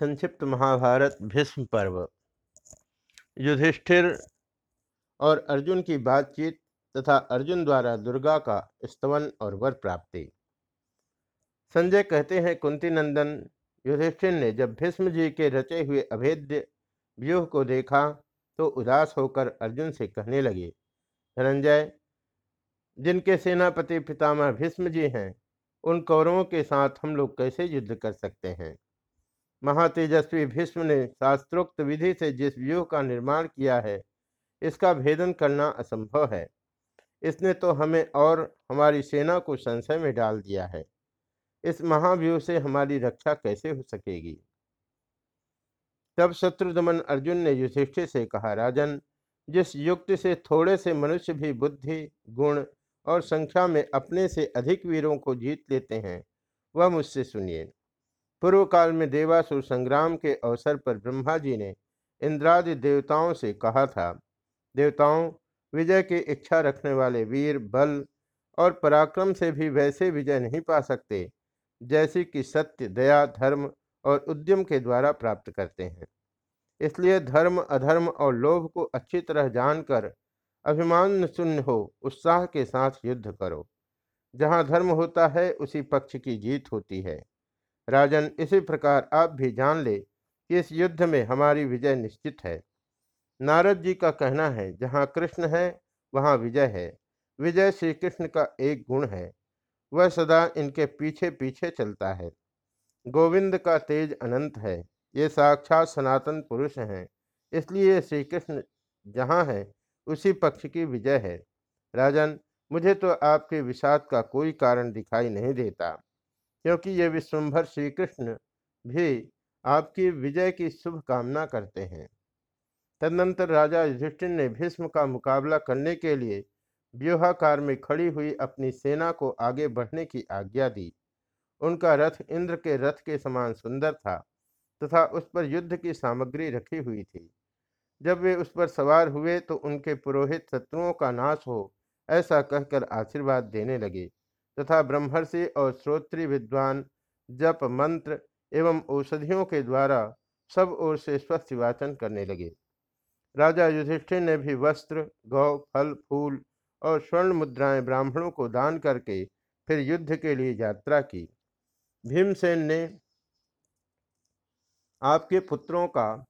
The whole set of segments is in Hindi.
संक्षिप्त महाभारत भीष्म पर्व। युधिष्ठिर और अर्जुन की बातचीत तथा अर्जुन द्वारा दुर्गा का स्तवन और वर प्राप्ति। संजय कहते हैं, कुंती नंदन, युधिष्ठिर ने जब भीष्म जी के रचे हुए अभेद्य व्यूह को देखा तो उदास होकर अर्जुन से कहने लगे, धनंजय, जिनके सेनापति पितामह भीष्म जी हैं, उन कौरवों के साथ हम लोग कैसे युद्ध कर सकते हैं? महातेजस्वी भीष्म ने शास्त्रोक्त विधि से जिस व्यूह का निर्माण किया है, इसका भेदन करना असंभव है। इसने तो हमें और हमारी सेना को संशय में डाल दिया है। इस महाव्यूह से हमारी रक्षा कैसे हो सकेगी? तब शत्रुदमन अर्जुन ने युधिष्ठिर से कहा, राजन, जिस युक्ति से थोड़े से मनुष्य भी बुद्धि, गुण और संख्या में अपने से अधिक वीरों को जीत लेते हैं, वह मुझसे सुनिए। पूर्व काल में देवासुर संग्राम के अवसर पर ब्रह्मा जी ने इंद्रादि देवताओं से कहा था, देवताओं, विजय की इच्छा रखने वाले वीर, बल और पराक्रम से भी वैसे विजय नहीं पा सकते, जैसे कि सत्य, दया, धर्म और उद्यम के द्वारा प्राप्त करते हैं। इसलिए धर्म, अधर्म और लोभ को अच्छी तरह जानकर अभिमान शून्य हो, उत्साह के साथ युद्ध करो। जहाँ धर्म होता है, उसी पक्ष की जीत होती है। राजन, इसी प्रकार आप भी जान ले कि इस युद्ध में हमारी विजय निश्चित है। नारद जी का कहना है, जहाँ कृष्ण है, वहाँ विजय है। विजय श्री कृष्ण का एक गुण है। वह सदा इनके पीछे पीछे चलता है। गोविंद का तेज अनंत है। ये साक्षात सनातन पुरुष हैं। इसलिए श्री कृष्ण जहाँ है, उसी पक्ष की विजय है। राजन, मुझे तो आपके विषाद का कोई कारण दिखाई नहीं देता। क्योंकि ये विश्वभर श्री कृष्ण भी आपकी विजय की शुभ कामना करते हैं। तदनंतर राजा युधिष्ठिर ने भीष्म का मुकाबला करने के लिए व्यूहाकार में खड़ी हुई अपनी सेना को आगे बढ़ने की आज्ञा दी। उनका रथ इंद्र के रथ के समान सुंदर था तथा उस पर युद्ध की सामग्री रखी हुई थी। जब वे उस पर सवार हुए तो उनके पुरोहित शत्रुओं का नाश हो ऐसा कहकर आशीर्वाद देने लगे। तथा ब्रह्मर्षि और श्रोत्री विद्वान, जप मंत्र एवं औषधियों के द्वारा सब ओर से स्वस्थ वाचन करने लगे। राजा युधिष्ठिर ने भी वस्त्र, गौ, फल, फूल और स्वर्ण मुद्राएँ ब्राह्मणों को दान करके फिर युद्ध के लिए यात्रा की। भीमसेन ने आपके पुत्रों का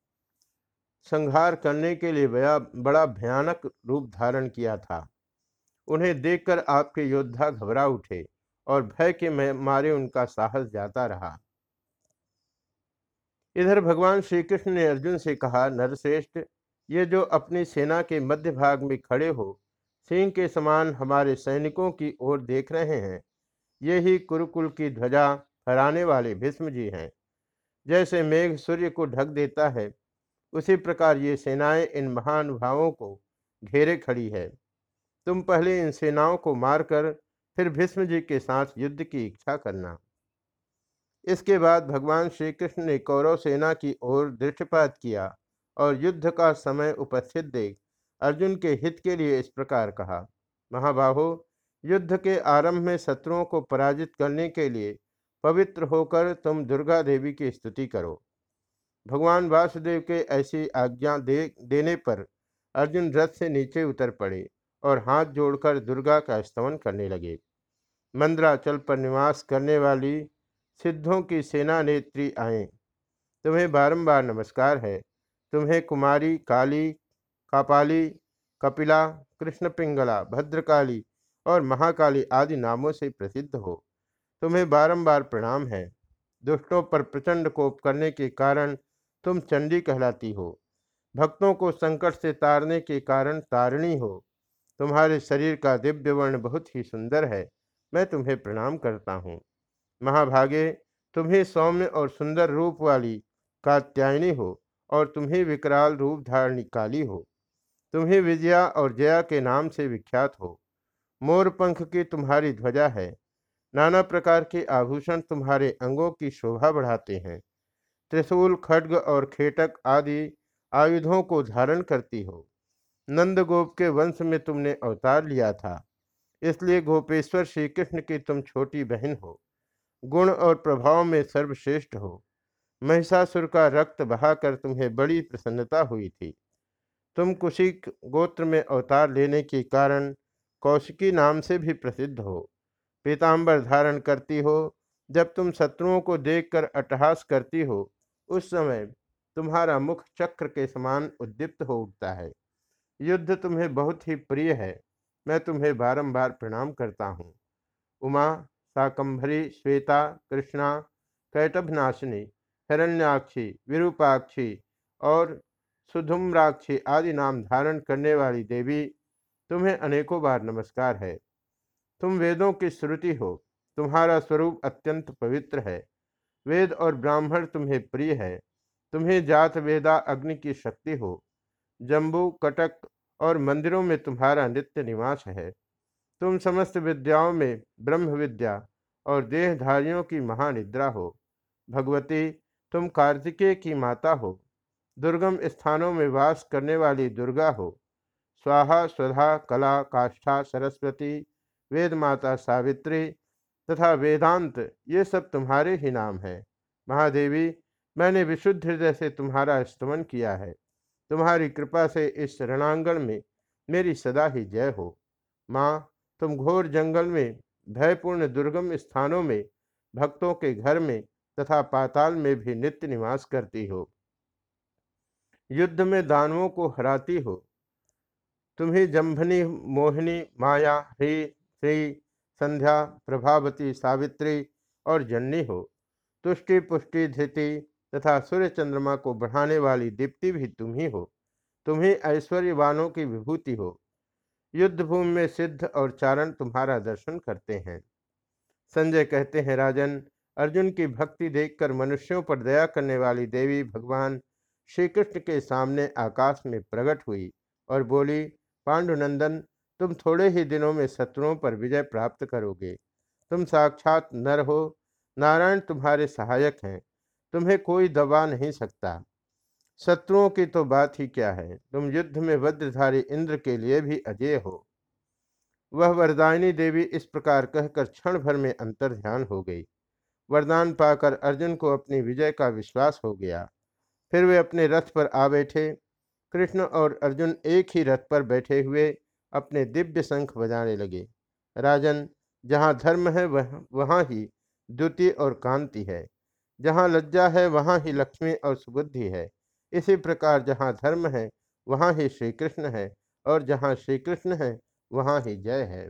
संहार करने के लिए बड़ा बड़ा भयानक रूप धारण किया था। उन्हें देखकर आपके योद्धा घबरा उठे और भय के मारे उनका साहस जाता रहा। इधर भगवान श्री कृष्ण ने अर्जुन से कहा, नरश्रेष्ठ, ये जो अपनी सेना के मध्य भाग में खड़े हो, सिंह के समान हमारे सैनिकों की ओर देख रहे हैं। ये ही कुरुकुल की ध्वजा फहराने वाले भीष्म जी हैं। जैसे मेघ सूर्य को ढक देता है, उसी प्रकार ये सेनाएँ इन महानुभावों को घेरे खड़ी है। तुम पहले इन सेनाओं को मारकर, फिर भीष्म जी के साथ युद्ध की इच्छा करना। इसके बाद भगवान श्री कृष्ण ने कौरव सेना की ओर दृष्टिपात किया और युद्ध का समय उपस्थित देख, अर्जुन के हित के लिए इस प्रकार कहा, महाबाहो, युद्ध के आरंभ में शत्रुओं को पराजित करने के लिए पवित्र होकर तुम दुर्गा देवी की स्तुति करो। भगवान वासुदेव के ऐसी आज्ञा दे, देने पर अर्जुन रथ से नीचे उतर पड़े। और हाथ जोड़कर दुर्गा का स्तमन करने लगे। मंद्राचल पर निवास करने वाली सिद्धों की सेना नेत्री आए। तुम्हें बारंबार नमस्कार है। तुम्हें कुमारी, काली, कापाली, कपिला कृष्ण पिंगला भद्रकाली और महाकाली आदि नामों से प्रसिद्ध हो। तुम्हें बारंबार प्रणाम है। दुष्टों पर प्रचंड कोप करने के कारण तुम चंडी कहलाती हो। भक्तों को संकट से तारने के कारण तारणी हो। तुम्हारे शरीर का दिव्य वर्ण बहुत ही सुंदर है, मैं तुम्हें प्रणाम करता हूँ। महाभागे, तुम्हें सौम्य और सुंदर रूप वाली कात्यायनी हो और तुम्हें विकराल रूप धारणी काली हो। तुम्हें विजया और जया के नाम से विख्यात हो। मोर पंख की तुम्हारी ध्वजा है। नाना प्रकार के आभूषण तुम्हारे अंगों की शोभा बढ़ाते हैं। त्रिशूल, खड्ग और खेटक आदि आयुधों को धारण करती हो। नंदगोप के वंश में तुमने अवतार लिया था। इसलिए गोपेश्वर श्री कृष्ण की तुम छोटी बहन हो। गुण और प्रभाव में सर्वश्रेष्ठ हो। महिषासुर का रक्त बहाकर तुम्हें बड़ी प्रसन्नता हुई थी। तुम कुशिक गोत्र में अवतार लेने के कारण कौशिकी नाम से भी प्रसिद्ध हो। पीताम्बर धारण करती हो। जब तुम शत्रुओं को देखकर अट्टहास करती हो, उस समय तुम्हारा मुख चक्र के समान उद्दीप्त हो उठता है। युद्ध तुम्हें बहुत ही प्रिय है। मैं तुम्हें बारंबार प्रणाम करता हूँ। उमा, शाकंभरी, श्वेता, कृष्णा, कैटभनाशिनी, हिरण्याक्षी, विरूपाक्षी और सुधुम्राक्षी आदि नाम धारण करने वाली देवी, तुम्हें अनेकों बार नमस्कार है। तुम वेदों की श्रुति हो। तुम्हारा स्वरूप अत्यंत पवित्र है। वेद और ब्राह्मण तुम्हें प्रिय है। तुम्हें जात, वेदा, अग्नि की शक्ति हो। जम्बू, कटक और मंदिरों में तुम्हारा नित्य निवास है। तुम समस्त विद्याओं में ब्रह्म विद्या और देहधारियों की महानिद्रा हो। भगवती, तुम कार्तिकेय की माता हो। दुर्गम स्थानों में वास करने वाली दुर्गा हो। स्वाहा, स्वधा, कला, काष्ठा, सरस्वती वेद माता सावित्री तथा वेदांत, ये सब तुम्हारे ही नाम है। महादेवी, मैंने विशुद्ध हृदय से तुम्हारा स्तमन किया है। तुम्हारी कृपा से इस रणांगण में मेरी सदा ही जय हो। माँ, तुम घोर जंगल में, भयपूर्ण दुर्गम स्थानों में, भक्तों के घर में तथा पाताल में भी नित्य निवास करती हो। युद्ध में दानवों को हराती हो। तुम्ही जम्भनी मोहिनी, माया ह्री श्री, संध्या, प्रभावती, सावित्री और जन्नी हो। तुष्टि, पुष्टि, धृति तथा सूर्य चंद्रमा को बढ़ाने वाली दीप्ति भी तुम ही हो। तुम ही ऐश्वर्यवानों की विभूति हो। युद्ध भूमि में सिद्ध और चारण तुम्हारा दर्शन करते हैं। संजय कहते हैं, राजन, अर्जुन की भक्ति देखकर मनुष्यों पर दया करने वाली देवी भगवान श्री कृष्ण के सामने आकाश में प्रकट हुई और बोली, पांडुनंदन, तुम थोड़े ही दिनों में शत्रुओं पर विजय प्राप्त करोगे। तुम साक्षात नर हो। नारायण तुम्हारे सहायक हैं। तुम्हें कोई दबा नहीं सकता। शत्रुओं की तो बात ही क्या है? तुम युद्ध में वज्रधारी इंद्र के लिए भी अजय हो। वह वरदायनी देवी इस प्रकार कहकर क्षण भर में अंतर ध्यान हो गई। वरदान पाकर अर्जुन को अपनी विजय का विश्वास हो गया। फिर वे अपने रथ पर आ बैठे। कृष्ण और अर्जुन एक ही रथ पर बैठे हुए अपने दिव्य शंख बजाने लगे। राजन, जहाँ धर्म है, वह, वहाँ ही द्युति और कांति है। जहाँ लज्जा है, वहाँ ही लक्ष्मी और सुबुद्धि है। इसी प्रकार जहाँ धर्म है, वहाँ ही श्री कृष्ण है और जहाँ श्री कृष्ण है, वहाँ ही जय है।